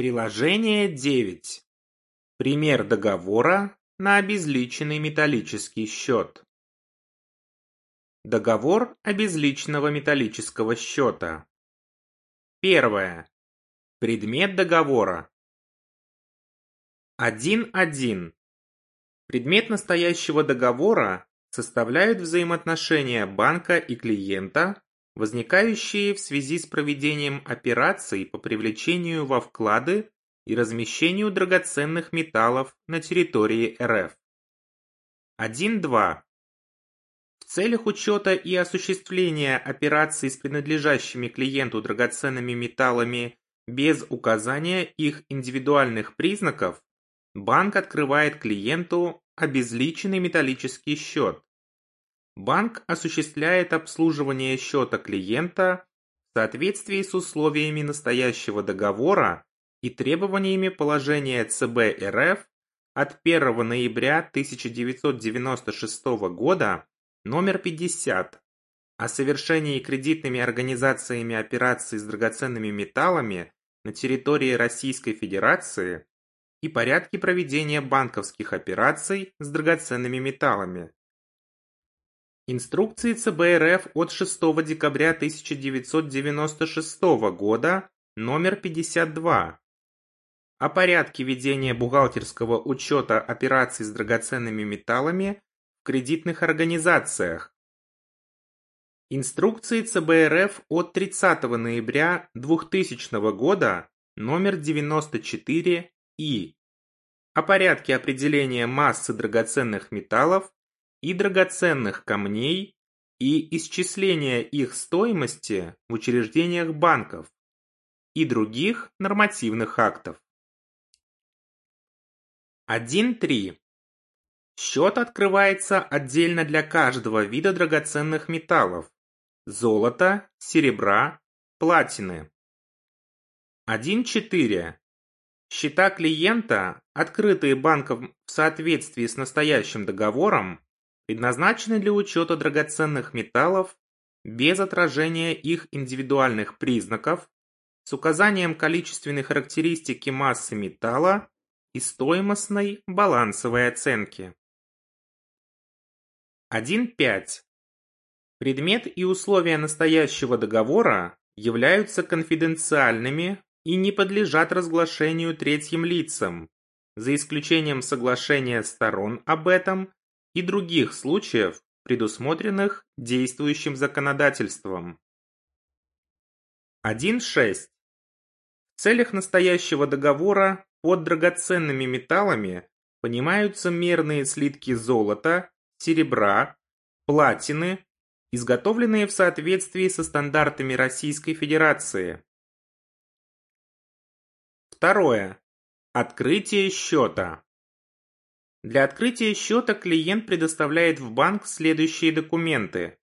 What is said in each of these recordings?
Приложение 9. Пример договора на обезличенный металлический счет. Договор обезличенного металлического счета. Первое. Предмет договора. 1.1. Предмет настоящего договора составляют взаимоотношения банка и клиента возникающие в связи с проведением операций по привлечению во вклады и размещению драгоценных металлов на территории РФ. 1.2. В целях учета и осуществления операций с принадлежащими клиенту драгоценными металлами без указания их индивидуальных признаков, банк открывает клиенту обезличенный металлический счет, Банк осуществляет обслуживание счета клиента в соответствии с условиями настоящего договора и требованиями положения ЦБ РФ от 1 ноября 1996 года номер 50 о совершении кредитными организациями операций с драгоценными металлами на территории Российской Федерации и порядке проведения банковских операций с драгоценными металлами. Инструкции ЦБ РФ от 6 декабря 1996 года номер 52 о порядке ведения бухгалтерского учета операций с драгоценными металлами в кредитных организациях. Инструкции ЦБ РФ от 30 ноября 2000 года номер 94 И о порядке определения массы драгоценных металлов и драгоценных камней и исчисления их стоимости в учреждениях банков и других нормативных актов. 1.3. Счет открывается отдельно для каждого вида драгоценных металлов – золота, серебра, платины. 1.4. Счета клиента, открытые банком в соответствии с настоящим договором, предназначены для учета драгоценных металлов без отражения их индивидуальных признаков, с указанием количественной характеристики массы металла и стоимостной балансовой оценки. 1.5. Предмет и условия настоящего договора являются конфиденциальными и не подлежат разглашению третьим лицам, за исключением соглашения сторон об этом и других случаев, предусмотренных действующим законодательством. 1.6. В целях настоящего договора под драгоценными металлами понимаются мерные слитки золота, серебра, платины, изготовленные в соответствии со стандартами Российской Федерации. Второе. Открытие счета. Для открытия счета клиент предоставляет в банк следующие документы.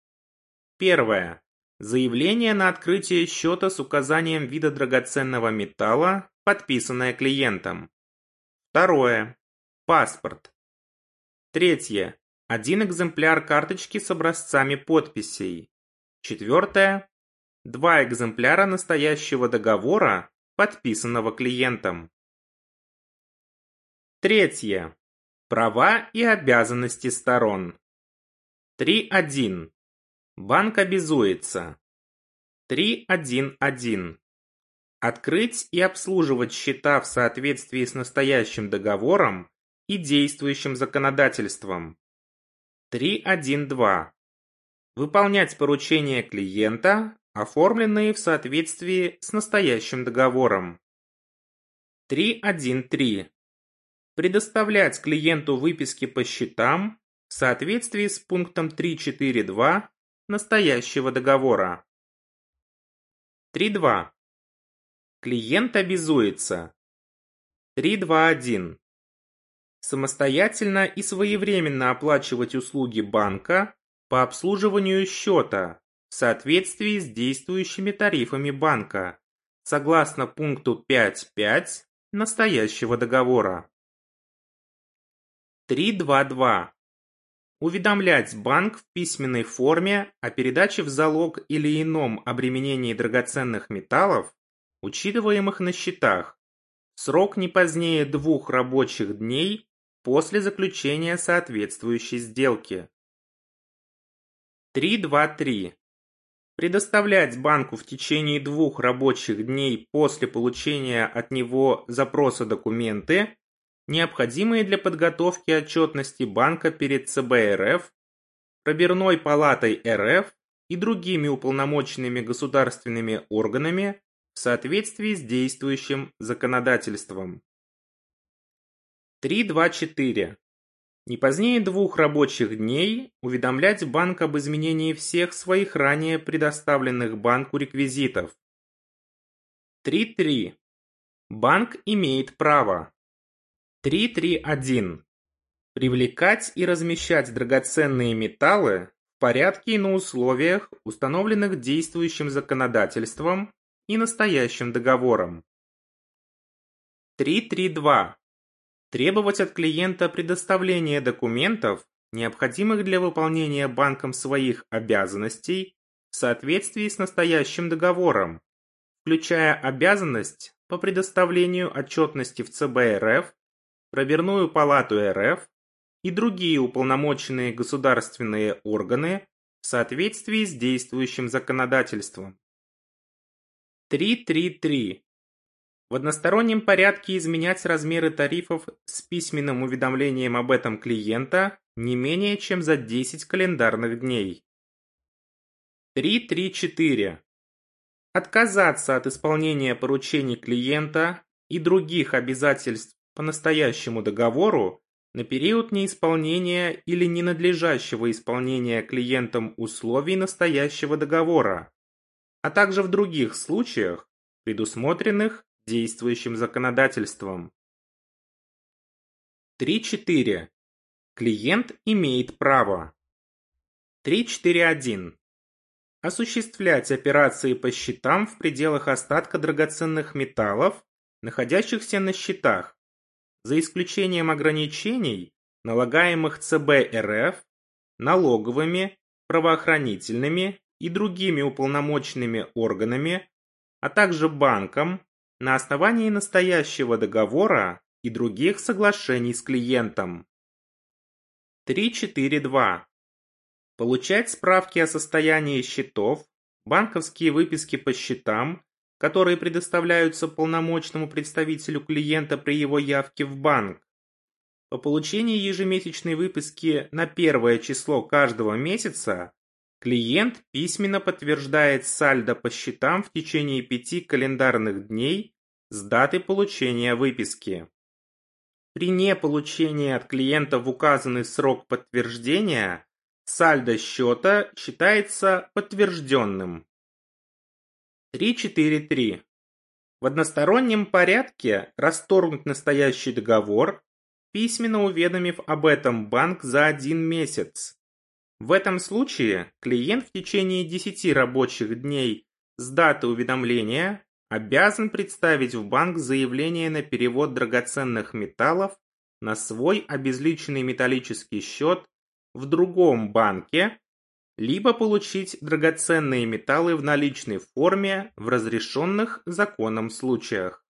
Первое. Заявление на открытие счета с указанием вида драгоценного металла, подписанное клиентом. Второе. Паспорт. Третье. Один экземпляр карточки с образцами подписей. Четвертое. Два экземпляра настоящего договора, подписанного клиентом. Третье. Права и обязанности сторон. 3.1. Банк обязуется. 3.1.1. Открыть и обслуживать счета в соответствии с настоящим договором и действующим законодательством. 3.1.2. Выполнять поручения клиента, оформленные в соответствии с настоящим договором. 3.1.3 предоставлять клиенту выписки по счетам в соответствии с пунктом 3.4.2 настоящего договора. 3.2. Клиент обязуется. 3.2.1. Самостоятельно и своевременно оплачивать услуги банка по обслуживанию счета в соответствии с действующими тарифами банка, согласно пункту 5.5 настоящего договора. 3.2.2. Уведомлять банк в письменной форме о передаче в залог или ином обременении драгоценных металлов, учитываемых на счетах, срок не позднее двух рабочих дней после заключения соответствующей сделки. 3.2.3. Предоставлять банку в течение двух рабочих дней после получения от него запроса документы, необходимые для подготовки отчетности банка перед ЦБ РФ, Пробирной палатой РФ и другими уполномоченными государственными органами в соответствии с действующим законодательством. 3.2.4. Не позднее двух рабочих дней уведомлять банк об изменении всех своих ранее предоставленных банку реквизитов. 3.3. Банк имеет право. 3.3.1. Привлекать и размещать драгоценные металлы в порядке и на условиях, установленных действующим законодательством и настоящим договором. 3.3.2. Требовать от клиента предоставления документов, необходимых для выполнения банком своих обязанностей в соответствии с настоящим договором, включая обязанность по предоставлению отчетности в ЦБ РФ, Проверную палату РФ и другие уполномоченные государственные органы в соответствии с действующим законодательством. 3.3.3. В одностороннем порядке изменять размеры тарифов с письменным уведомлением об этом клиента не менее чем за 10 календарных дней. 3.3.4. Отказаться от исполнения поручений клиента и других обязательств по настоящему договору на период неисполнения или ненадлежащего исполнения клиентом условий настоящего договора, а также в других случаях, предусмотренных действующим законодательством. 3.4. Клиент имеет право. 3.4.1. Осуществлять операции по счетам в пределах остатка драгоценных металлов, находящихся на счетах, за исключением ограничений, налагаемых ЦБ РФ, налоговыми, правоохранительными и другими уполномоченными органами, а также банком на основании настоящего договора и других соглашений с клиентом. 3.4.2. Получать справки о состоянии счетов, банковские выписки по счетам которые предоставляются полномочному представителю клиента при его явке в банк. По получении ежемесячной выписки на первое число каждого месяца клиент письменно подтверждает сальдо по счетам в течение пяти календарных дней с даты получения выписки. При неполучении от клиента в указанный срок подтверждения сальдо счета считается подтвержденным. 3.4.3. В одностороннем порядке расторгнуть настоящий договор, письменно уведомив об этом банк за один месяц. В этом случае клиент в течение 10 рабочих дней с даты уведомления обязан представить в банк заявление на перевод драгоценных металлов на свой обезличенный металлический счет в другом банке либо получить драгоценные металлы в наличной форме в разрешенных законом случаях.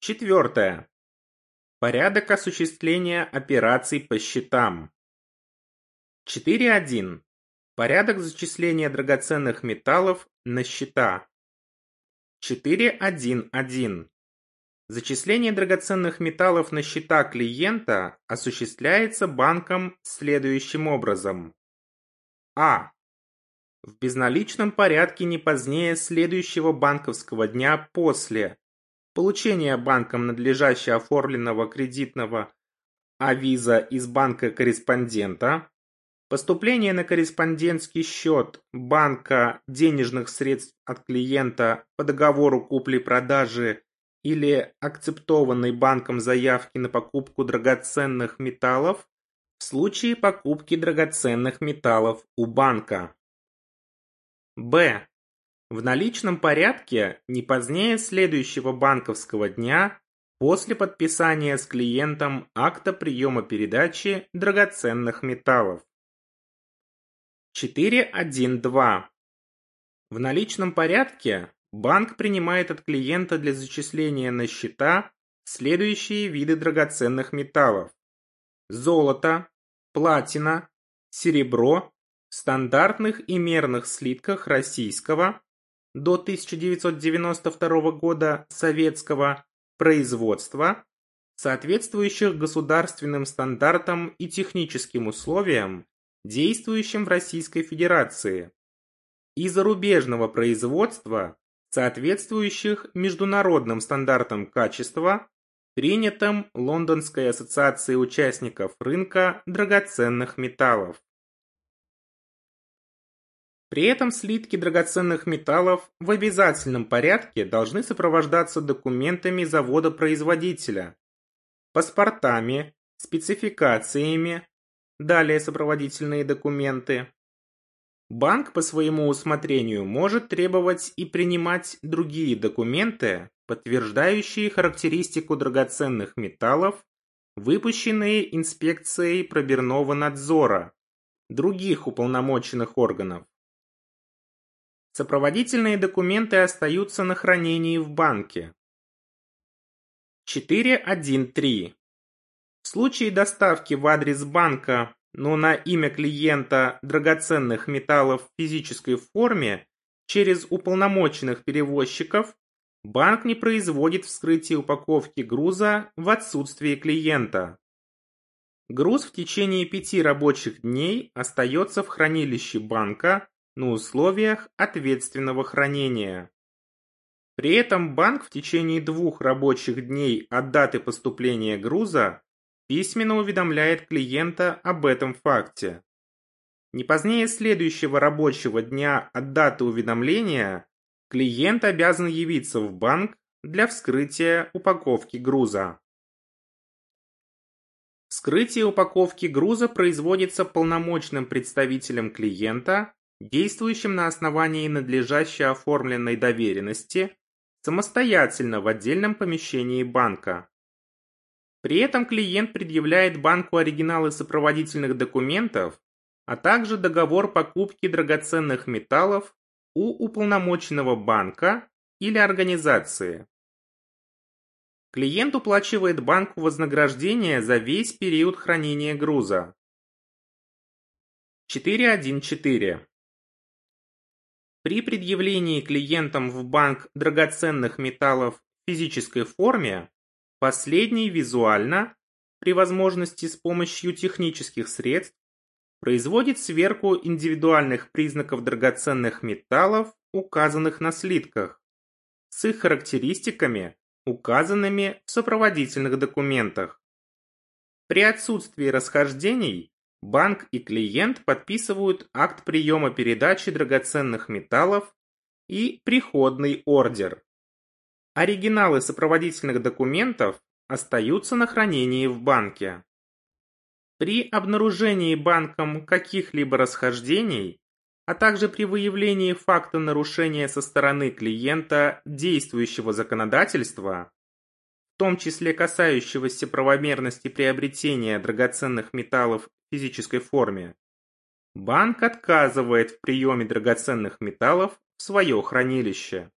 Четвертое. Порядок осуществления операций по счетам. 4.1. Порядок зачисления драгоценных металлов на счета. 4.1.1. Зачисление драгоценных металлов на счета клиента осуществляется банком следующим образом. А. В безналичном порядке не позднее следующего банковского дня после получения банком надлежаще оформленного кредитного авиза из банка корреспондента, поступление на корреспондентский счет банка денежных средств от клиента по договору купли-продажи или акцептованной банком заявки на покупку драгоценных металлов в случае покупки драгоценных металлов у банка. Б. В наличном порядке не позднее следующего банковского дня после подписания с клиентом акта приема передачи драгоценных металлов. 4.1.2. В наличном порядке банк принимает от клиента для зачисления на счета следующие виды драгоценных металлов. Золото, платина, серебро, стандартных и мерных слитках российского до 1992 года советского производства, соответствующих государственным стандартам и техническим условиям, действующим в Российской Федерации, и зарубежного производства, соответствующих международным стандартам качества, принятым Лондонской ассоциацией участников рынка драгоценных металлов. При этом слитки драгоценных металлов в обязательном порядке должны сопровождаться документами завода-производителя, паспортами, спецификациями, далее сопроводительные документы. Банк по своему усмотрению может требовать и принимать другие документы, подтверждающие характеристику драгоценных металлов, выпущенные инспекцией пробирного надзора, других уполномоченных органов. Сопроводительные документы остаются на хранении в банке. 4.1.3. В случае доставки в адрес банка, но на имя клиента драгоценных металлов в физической форме через уполномоченных перевозчиков, банк не производит вскрытие упаковки груза в отсутствие клиента. Груз в течение пяти рабочих дней остается в хранилище банка на условиях ответственного хранения. При этом банк в течение двух рабочих дней от даты поступления груза письменно уведомляет клиента об этом факте. Не позднее следующего рабочего дня от даты уведомления клиент обязан явиться в банк для вскрытия упаковки груза. Вскрытие упаковки груза производится полномочным представителем клиента, действующим на основании надлежащей оформленной доверенности самостоятельно в отдельном помещении банка. При этом клиент предъявляет банку оригиналы сопроводительных документов, а также договор покупки драгоценных металлов у уполномоченного банка или организации. Клиент уплачивает банку вознаграждение за весь период хранения груза. 4.1.4 при предъявлении клиентам в банк драгоценных металлов в физической форме, последний визуально, при возможности с помощью технических средств, производит сверку индивидуальных признаков драгоценных металлов, указанных на слитках, с их характеристиками, указанными в сопроводительных документах. При отсутствии расхождений банк и клиент подписывают акт приема передачи драгоценных металлов и приходный ордер. Оригиналы сопроводительных документов остаются на хранении в банке. При обнаружении банком каких-либо расхождений, а также при выявлении факта нарушения со стороны клиента действующего законодательства, в том числе касающегося правомерности приобретения драгоценных металлов физической форме, банк отказывает в приеме драгоценных металлов в свое хранилище.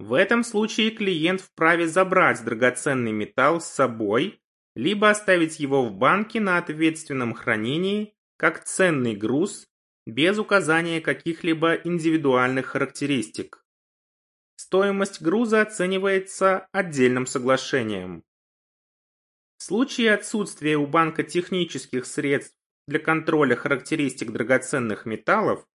В этом случае клиент вправе забрать драгоценный металл с собой, либо оставить его в банке на ответственном хранении как ценный груз без указания каких-либо индивидуальных характеристик. Стоимость груза оценивается отдельным соглашением. В случае отсутствия у банка технических средств для контроля характеристик драгоценных металлов,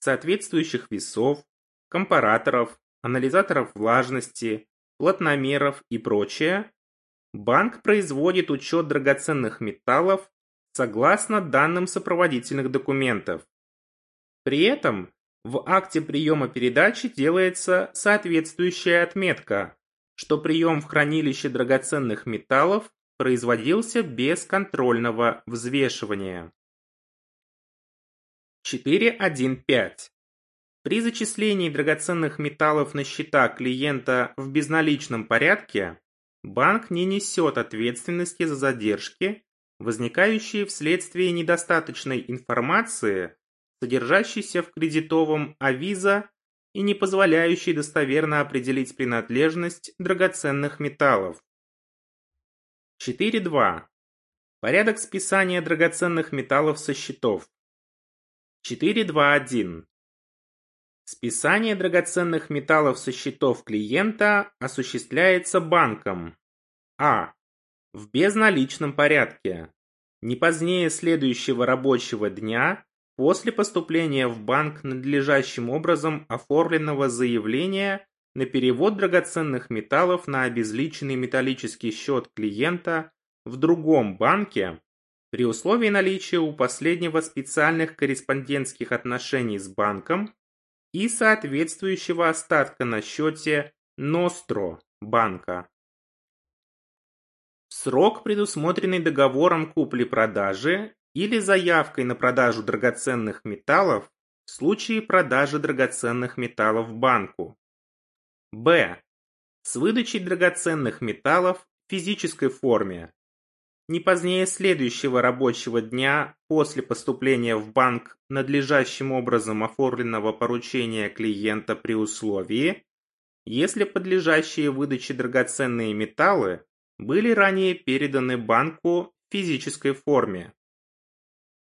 соответствующих весов, компараторов, анализаторов влажности, плотномеров и прочее, банк производит учет драгоценных металлов согласно данным сопроводительных документов. При этом в акте приема передачи делается соответствующая отметка, что прием в хранилище драгоценных металлов производился без контрольного взвешивания. 4.1.5. При зачислении драгоценных металлов на счета клиента в безналичном порядке банк не несет ответственности за задержки, возникающие вследствие недостаточной информации, содержащейся в кредитовом авиза и не позволяющий достоверно определить принадлежность драгоценных металлов. 4.2. Порядок списания драгоценных металлов со счетов. 4.2.1. Списание драгоценных металлов со счетов клиента осуществляется банком. А. В безналичном порядке. Не позднее следующего рабочего дня после поступления в банк надлежащим образом оформленного заявления на перевод драгоценных металлов на обезличенный металлический счет клиента в другом банке при условии наличия у последнего специальных корреспондентских отношений с банком и соответствующего остатка на счете Ностро банка. Срок, предусмотренный договором купли-продажи или заявкой на продажу драгоценных металлов в случае продажи драгоценных металлов банку. Б. С выдачей драгоценных металлов в физической форме не позднее следующего рабочего дня после поступления в банк надлежащим образом оформленного поручения клиента при условии, если подлежащие выдаче драгоценные металлы были ранее переданы банку в физической форме.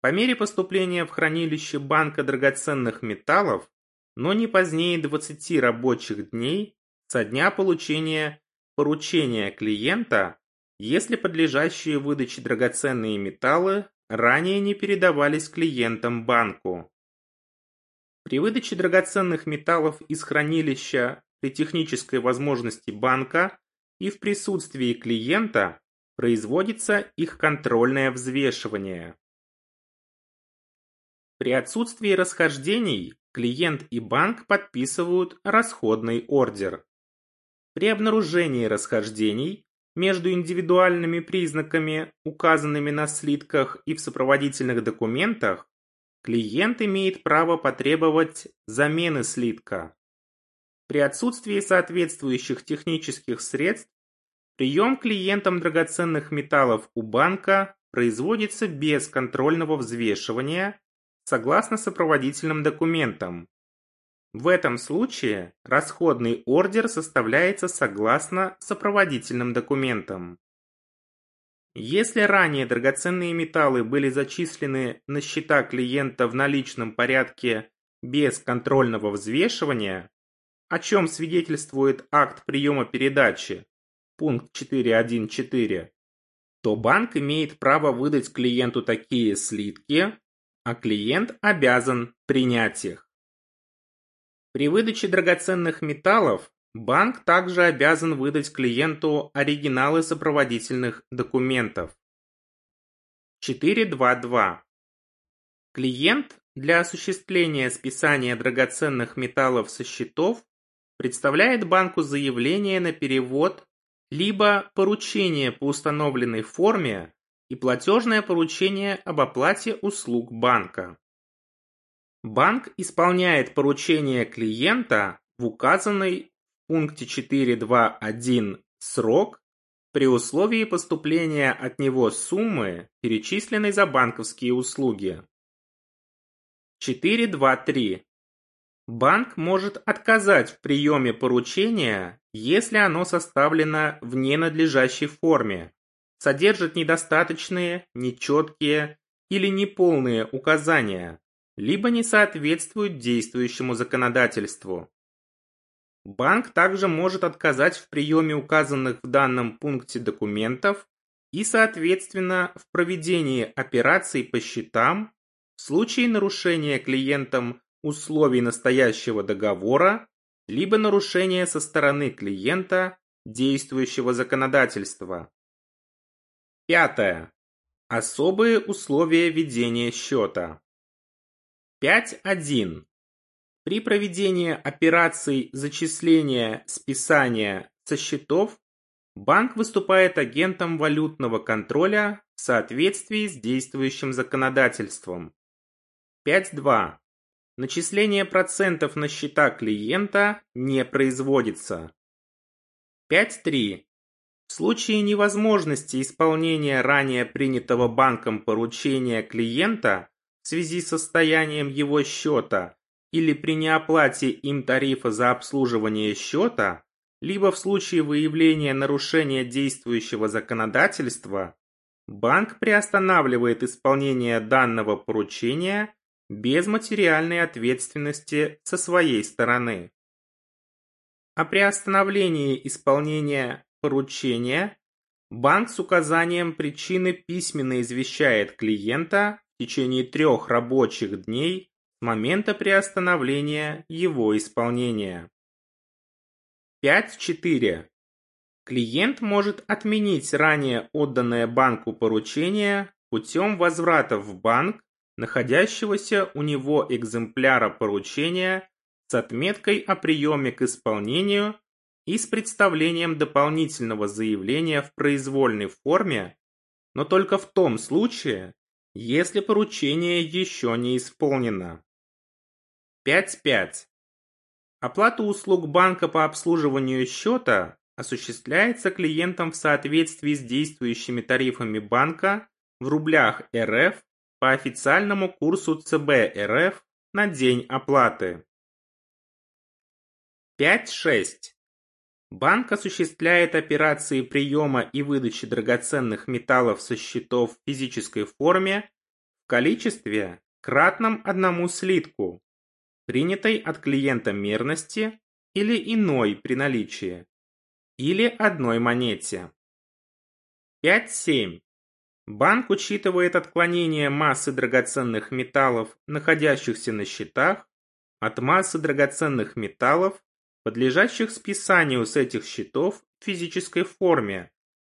По мере поступления в хранилище банка драгоценных металлов, но не позднее 20 рабочих дней со дня получения поручения клиента если подлежащие выдаче драгоценные металлы ранее не передавались клиентам банку. При выдаче драгоценных металлов из хранилища при технической возможности банка и в присутствии клиента производится их контрольное взвешивание. При отсутствии расхождений клиент и банк подписывают расходный ордер. При обнаружении расхождений между индивидуальными признаками, указанными на слитках и в сопроводительных документах, клиент имеет право потребовать замены слитка. При отсутствии соответствующих технических средств прием клиентам драгоценных металлов у банка производится без контрольного взвешивания согласно сопроводительным документам, в этом случае расходный ордер составляется согласно сопроводительным документам. Если ранее драгоценные металлы были зачислены на счета клиента в наличном порядке без контрольного взвешивания, о чем свидетельствует акт приема передачи, пункт 4.1.4, то банк имеет право выдать клиенту такие слитки, а клиент обязан принять их. При выдаче драгоценных металлов банк также обязан выдать клиенту оригиналы сопроводительных документов. 4.2.2. Клиент для осуществления списания драгоценных металлов со счетов представляет банку заявление на перевод либо поручение по установленной форме и платежное поручение об оплате услуг банка. Банк исполняет поручение клиента в указанный в пункте 4.2.1 срок при условии поступления от него суммы, перечисленной за банковские услуги. 4.2.3. Банк может отказать в приеме поручения, если оно составлено в ненадлежащей форме, содержит недостаточные, нечеткие или неполные указания, либо не соответствуют действующему законодательству. Банк также может отказать в приеме указанных в данном пункте документов и, соответственно, в проведении операций по счетам в случае нарушения клиентом условий настоящего договора либо нарушения со стороны клиента действующего законодательства. Пятое. Особые условия ведения счета. 5.1. При проведении операций зачисления списания со счетов банк выступает агентом валютного контроля в соответствии с действующим законодательством. 5.2. Начисление процентов на счета клиента не производится. 5.3. В случае невозможности исполнения ранее принятого банком поручения клиента в связи с состоянием его счета или при неоплате им тарифа за обслуживание счета, либо в случае выявления нарушения действующего законодательства, банк приостанавливает исполнение данного поручения без материальной ответственности со своей стороны. О приостановлении исполнения поручения банк с указанием причины письменно извещает клиента течение трех рабочих дней с момента приостановления его исполнения. 5.4. Клиент может отменить ранее отданное банку поручение путем возврата в банк находящегося у него экземпляра поручения с отметкой о приеме к исполнению и с представлением дополнительного заявления в произвольной форме, но только в том случае, если поручение еще не исполнено. 5.5. Оплата услуг банка по обслуживанию счета осуществляется клиентом в соответствии с действующими тарифами банка в рублях РФ по официальному курсу ЦБ РФ на день оплаты. 5.6. Банк осуществляет операции приема и выдачи драгоценных металлов со счетов в физической форме в количестве, кратном одному слитку, принятой от клиента мерности или иной при наличии, или одной монете. 5.7. Банк учитывает отклонение массы драгоценных металлов, находящихся на счетах, от массы драгоценных металлов, подлежащих списанию с этих счетов в физической форме,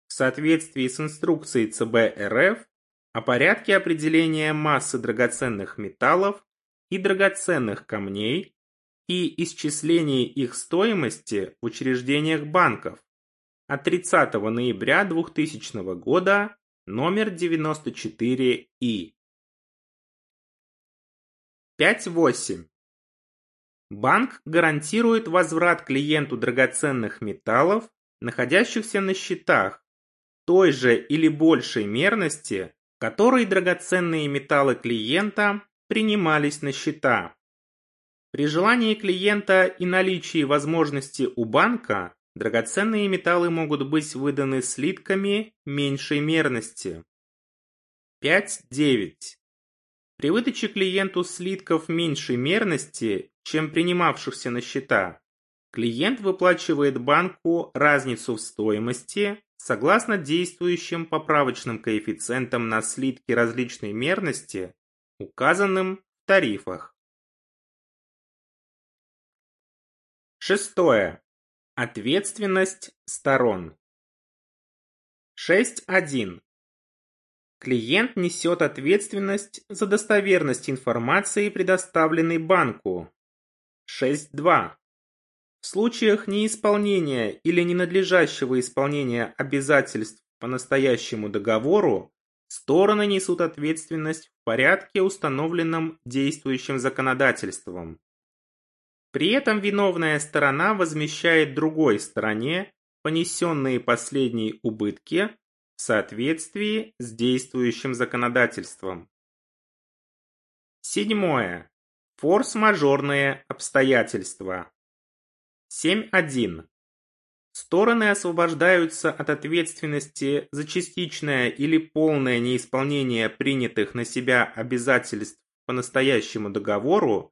в соответствии с инструкцией ЦБ РФ о порядке определения массы драгоценных металлов и драгоценных камней и исчислении их стоимости в учреждениях банков от 30 ноября 2000 года номер 94И. 5.8. Банк гарантирует возврат клиенту драгоценных металлов, находящихся на счетах, той же или большей мерности, которой драгоценные металлы клиента принимались на счета. При желании клиента и наличии возможности у банка драгоценные металлы могут быть выданы слитками меньшей мерности. 5.9. При выдаче клиенту слитков меньшей мерности, чем принимавшихся на счета, клиент выплачивает банку разницу в стоимости согласно действующим поправочным коэффициентам на слитки различной мерности, указанным в тарифах. Шестое. Ответственность сторон. 6.1. Клиент несет ответственность за достоверность информации, предоставленной банку. 6.2. В случаях неисполнения или ненадлежащего исполнения обязательств по настоящему договору стороны несут ответственность в порядке, установленном действующим законодательством. При этом виновная сторона возмещает другой стороне понесенные последние убытки в соответствии с действующим законодательством. Седьмое. Форс-мажорные обстоятельства. 7.1. Стороны освобождаются от ответственности за частичное или полное неисполнение принятых на себя обязательств по настоящему договору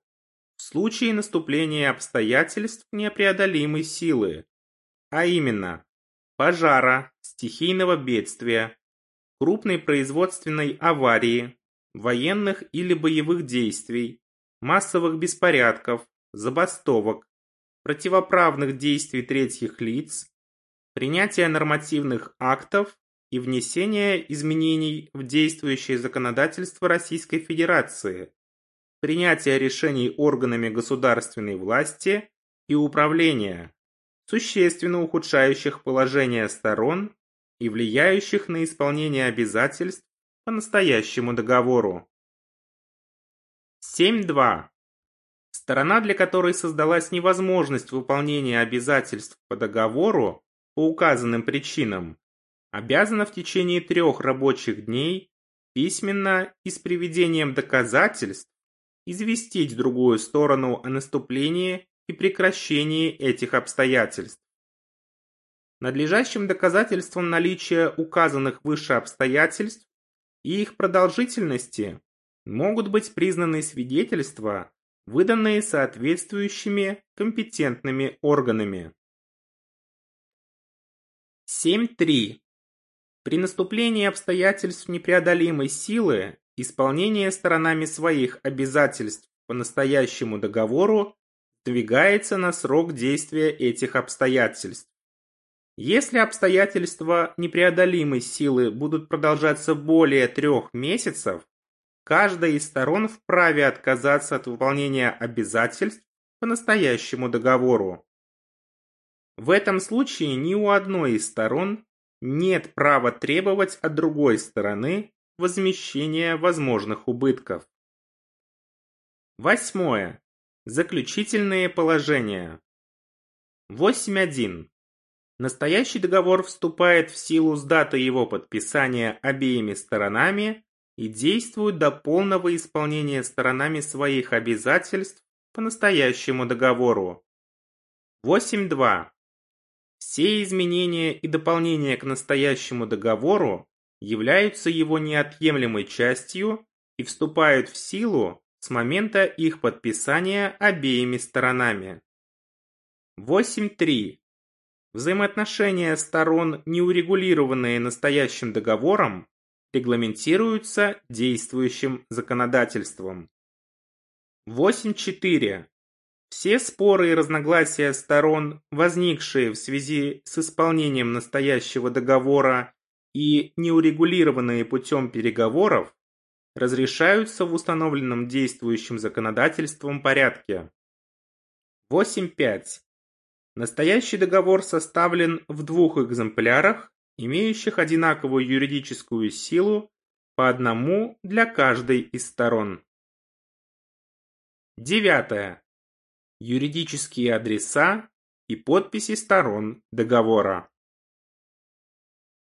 в случае наступления обстоятельств непреодолимой силы, а именно пожара, стихийного бедствия, крупной производственной аварии, военных или боевых действий, массовых беспорядков, забастовок, противоправных действий третьих лиц, принятия нормативных актов и внесения изменений в действующее законодательство Российской Федерации, принятия решений органами государственной власти и управления, существенно ухудшающих положение сторон и влияющих на исполнение обязательств по настоящему договору. 7.2. Сторона, для которой создалась невозможность выполнения обязательств по договору по указанным причинам, обязана в течение трех рабочих дней письменно и с приведением доказательств известить другую сторону о наступлении и прекращении этих обстоятельств. Надлежащим доказательством наличия указанных выше обстоятельств и их продолжительности могут быть признаны свидетельства, выданные соответствующими компетентными органами. 7.3. При наступлении обстоятельств непреодолимой силы исполнение сторонами своих обязательств по настоящему договору двигается на срок действия этих обстоятельств. Если обстоятельства непреодолимой силы будут продолжаться более трех месяцев, каждая из сторон вправе отказаться от выполнения обязательств по настоящему договору. В этом случае ни у одной из сторон нет права требовать от другой стороны возмещения возможных убытков. Восьмое. Заключительные положения. 8.1. Настоящий договор вступает в силу с даты его подписания обеими сторонами и действует до полного исполнения сторонами своих обязательств по настоящему договору. 8.2. Все изменения и дополнения к настоящему договору являются его неотъемлемой частью и вступают в силу с момента их подписания обеими сторонами. 8.3. Взаимоотношения сторон, не урегулированные настоящим договором, регламентируются действующим законодательством. 8.4. Все споры и разногласия сторон, возникшие в связи с исполнением настоящего договора и неурегулированные путем переговоров, разрешаются в установленном действующим законодательством порядке. 8.5. Настоящий договор составлен в двух экземплярах, имеющих одинаковую юридическую силу по одному для каждой из сторон. Девятое. Юридические адреса и подписи сторон договора.